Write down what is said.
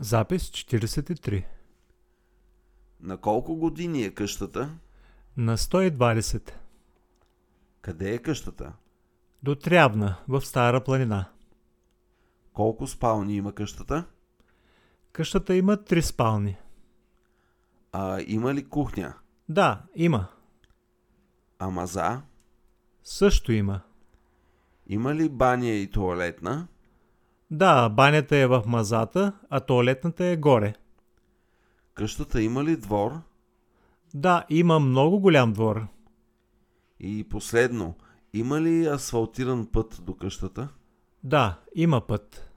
Запис 43. На колко години е къщата? На 120. Къде е къщата? До Трявна, в Стара планина. Колко спални има къщата? Къщата има три спални. А има ли кухня? Да, има. А маза? Също има. Има ли баня и туалетна? Да, банята е в мазата, а туалетната е горе. Къщата има ли двор? Да, има много голям двор. И последно, има ли асфалтиран път до къщата? Да, има път.